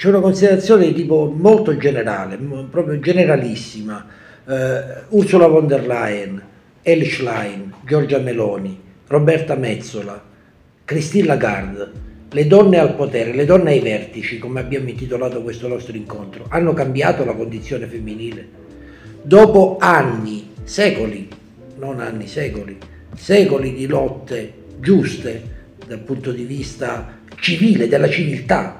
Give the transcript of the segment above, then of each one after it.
c'è una considerazione di tipo molto generale, proprio generalissima. Eh, Ursula von der Leyen, El Schlein, Giorgia Meloni, Roberta Mezzola, Christine Lagarde, le donne al potere, le donne ai vertici, come abbiamo intitolato questo nostro incontro, hanno cambiato la condizione femminile. Dopo anni, secoli, non anni, secoli, secoli di lotte giuste dal punto di vista civile, della civiltà,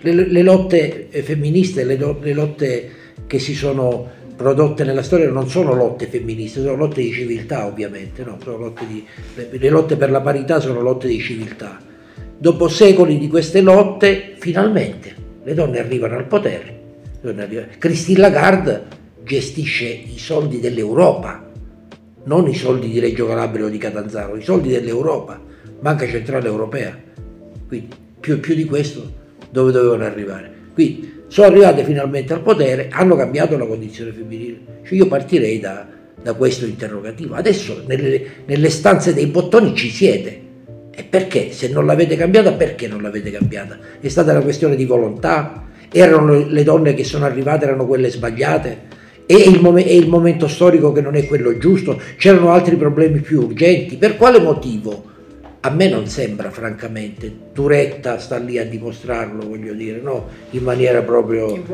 le, le lotte femministe, le, le lotte che si sono prodotte nella storia non sono lotte femministe, sono lotte di civiltà ovviamente, no? lotte di, le lotte per la parità sono lotte di civiltà. Dopo secoli di queste lotte, finalmente le donne arrivano al potere. Christine Lagarde gestisce i soldi dell'Europa, non i soldi di Reggio Calabria o di Catanzaro, i soldi dell'Europa, Banca Centrale Europea. Quindi più, più di questo dove dovevano arrivare. Quindi sono arrivate finalmente al potere, hanno cambiato la condizione femminile. Cioè io partirei da, da questo interrogativo. Adesso nelle, nelle, stanze dei bottoni ci siete. E perché? Se non l'avete cambiata, perché non l'avete cambiata? È stata una questione di volontà? Erano le donne che sono arrivate, erano quelle sbagliate? È il, mom- è il momento storico che non è quello giusto? C'erano altri problemi più urgenti? Per quale motivo? A me non sembra francamente, Turetta sta lì a dimostrarlo, voglio dire, no? in maniera proprio in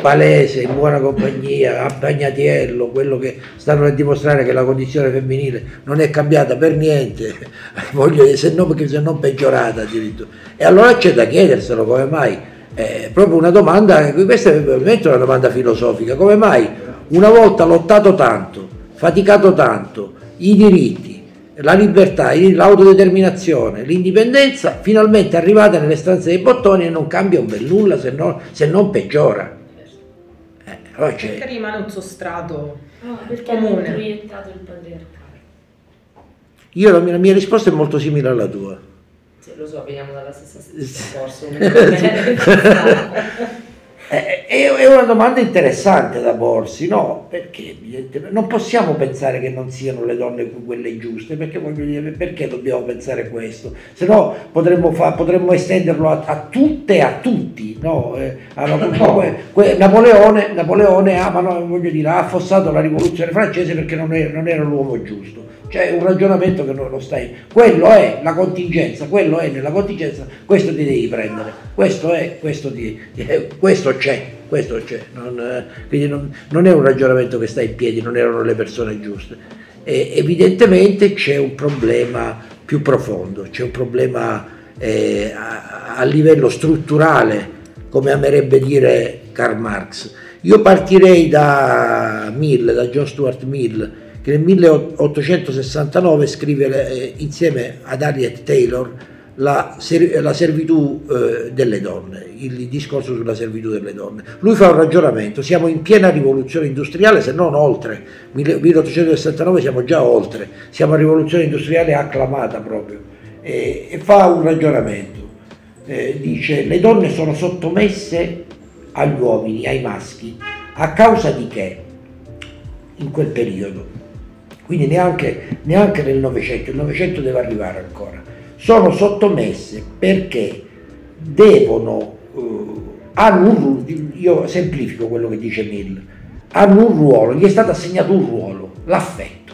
palese, in buona compagnia, a Bagnatiello, quello che stanno a dimostrare che la condizione femminile non è cambiata per niente, voglio dire, se no, perché se non peggiorata addirittura. E allora c'è da chiederselo come mai, è proprio una domanda, questa è veramente una domanda filosofica, come mai una volta lottato tanto, faticato tanto, i diritti, la libertà, l'autodeterminazione, l'indipendenza, finalmente arrivata nelle stanze dei bottoni e non cambia un bel nulla se, no, se non peggiora. Eh, allora perché rimane un sostrato no, perché comune. proiettato il patriarcato. Io la mia, la mia, risposta è molto simile alla tua. Sì, lo so, veniamo dalla stessa corso. È una domanda interessante da porsi, no? Perché non possiamo pensare che non siano le donne quelle giuste, perché dire, perché dobbiamo pensare questo? Se no potremmo, fa, potremmo estenderlo a, a, tutte e a tutti, no? Eh, no que, Napoleone, Napoleone ha, no, dire, ha, affossato la rivoluzione francese perché non era, non era l'uomo giusto. Cioè un ragionamento che non lo stai. Quello è la contingenza, quello è nella contingenza, questo ti devi prendere, questo è, questo, ti, eh, questo c'è questo c'è, non, eh, quindi non, non, è un ragionamento che sta in piedi, non erano le persone giuste. E evidentemente c'è un problema più profondo, c'è un problema eh, a, a, livello strutturale, come amerebbe dire Karl Marx. Io partirei da Mill, da John Stuart Mill, che nel 1869 scrive eh, insieme ad Harriet Taylor la, la servitù eh, delle donne, il discorso sulla servitù delle donne. Lui fa un ragionamento, siamo in piena rivoluzione industriale, se non oltre, 1869 siamo già oltre, siamo a rivoluzione industriale acclamata proprio, e, e fa un ragionamento, eh, dice le donne sono sottomesse agli uomini, ai maschi, a causa di che? In quel periodo? Quindi neanche, neanche nel Novecento, il Novecento deve arrivare ancora sono sottomesse perché devono, eh, hanno un, io semplifico quello che dice Mill, hanno un ruolo, gli è stato assegnato un ruolo, l'affetto.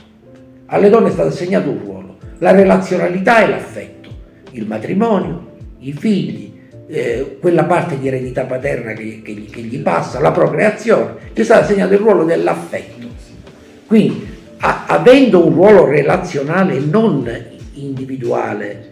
Alle donne è stato assegnato un ruolo, la relazionalità e l'affetto, il matrimonio, i figli, eh, quella parte di eredità paterna che, che, che, gli passa, la procreazione, gli è stato assegnato il ruolo dell'affetto. Quindi, a, avendo un ruolo relazionale non individuale,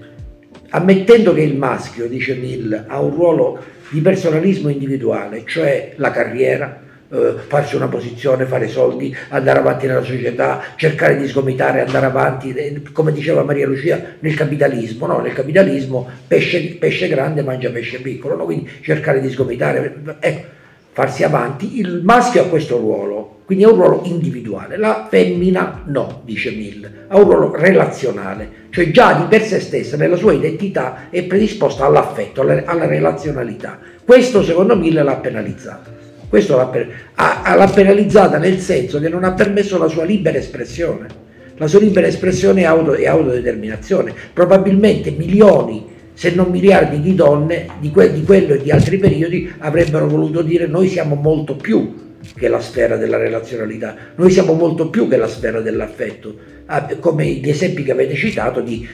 ammettendo che il maschio, dice Mill, ha un ruolo di personalismo individuale, cioè la carriera, eh, farsi una posizione, fare soldi, andare avanti nella società, cercare di sgomitare, andare avanti, eh, come diceva Maria Lucia, nel capitalismo, no? nel capitalismo pesce, pesce, grande mangia pesce piccolo, no? quindi cercare di sgomitare, ecco, farsi avanti, il maschio ha questo ruolo, quindi è un ruolo individuale, la femmina no, dice Mill, ha un ruolo relazionale, cioè già di per sé stessa, nella sua identità, è predisposta all'affetto, alla relazionalità. Questo secondo Mill l'ha penalizzata. Questo l'ha, l'ha penalizzata nel senso che non ha permesso la sua libera espressione. La sua libera espressione e, auto, e autodeterminazione. Probabilmente milioni se non miliardi di donne di, que- di quello e di altri periodi avrebbero voluto dire noi siamo molto più che la sfera della relazionalità, noi siamo molto più che la sfera dell'affetto, ah, come gli esempi che avete citato di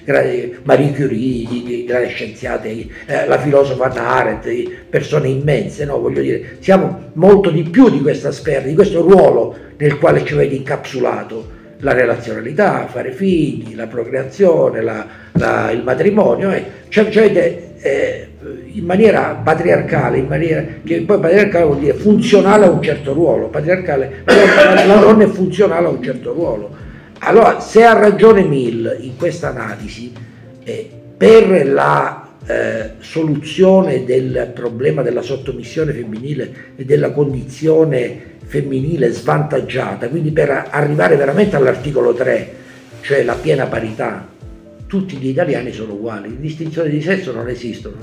Marie Curie, di, di grandi scienziati, eh, la filosofa Arendt, persone immense, no? voglio dire, siamo molto di più di questa sfera, di questo ruolo nel quale ci vede incapsulato la relazionalità, fare figli, la procreazione, la, la, il matrimonio, eh. cioè, cioè, eh, in maniera patriarcale, in maniera, che poi patriarcale vuol dire funzionale a un certo ruolo, patriarcale, la donna è funzionale a un certo ruolo. Allora, se ha ragione Mill in questa analisi, eh, per la eh, soluzione del problema della sottomissione femminile e della condizione femminile svantaggiata, quindi per arrivare veramente all'articolo 3, cioè la piena parità, tutti gli italiani sono uguali, distinzioni di sesso non esistono,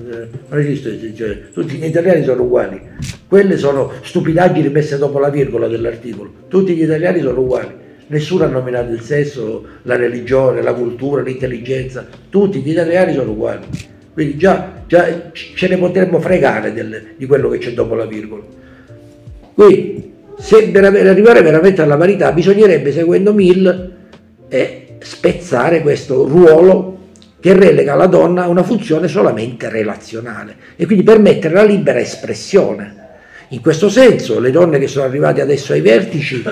non esistono distinzioni, tutti gli italiani sono uguali, quelle sono stupidaggini messe dopo la virgola dell'articolo, tutti gli italiani sono uguali, nessuno ha nominato il sesso, la religione, la cultura, l'intelligenza, tutti gli italiani sono uguali, quindi già, già ce ne potremmo fregare del, di quello che c'è dopo la virgola. Quindi, se per arrivare veramente alla parità bisognerebbe, seguendo Mill, eh, spezzare questo ruolo che relega la donna a una funzione solamente relazionale e quindi permettere la libera espressione. In questo senso le donne che sono arrivate adesso ai vertici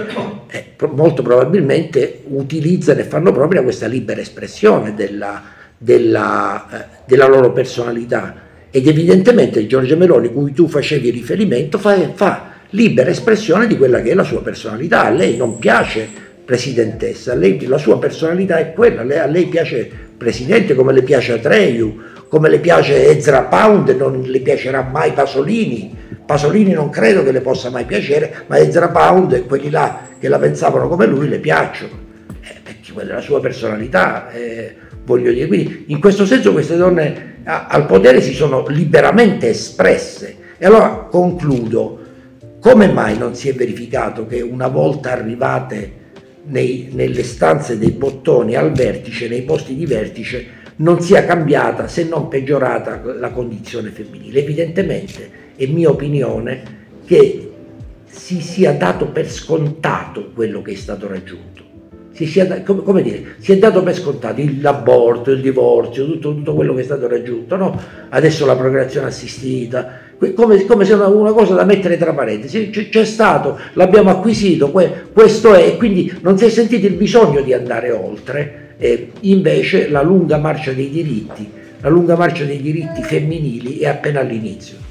eh, molto probabilmente utilizzano e fanno proprio questa libera espressione della, della, eh, della loro personalità. Ed evidentemente Giorgia Meloni, cui tu facevi riferimento, fa, fa libera espressione di quella che è la sua personalità. A lei non piace presidentessa, lei, la sua personalità è quella, a lei piace Presidente come le piace Atreyu, come le piace Ezra Pound, non le piacerà mai Pasolini, Pasolini non credo che le possa mai piacere, ma Ezra Pound e quelli là che la pensavano come lui le piacciono, eh, perché quella è la sua personalità, eh, voglio dire. Quindi in questo senso queste donne a, al potere si sono liberamente espresse. E allora concludo, come mai non si è verificato che una volta arrivate nei, nelle stanze dei bottoni al vertice, nei posti di vertice, non sia cambiata se non peggiorata la condizione femminile. Evidentemente è mia opinione che si sia dato per scontato quello che è stato raggiunto. Si sia, come, come dire, si è dato per scontato l'aborto, il divorzio, tutto, tutto, quello che è stato raggiunto, no? adesso la procreazione assistita, come, come se una, una, cosa da mettere tra parentesi, c'è, c'è stato, l'abbiamo acquisito, que, questo è, quindi non si è sentito il bisogno di andare oltre, e invece la lunga marcia dei diritti, la lunga marcia dei diritti femminili è appena all'inizio.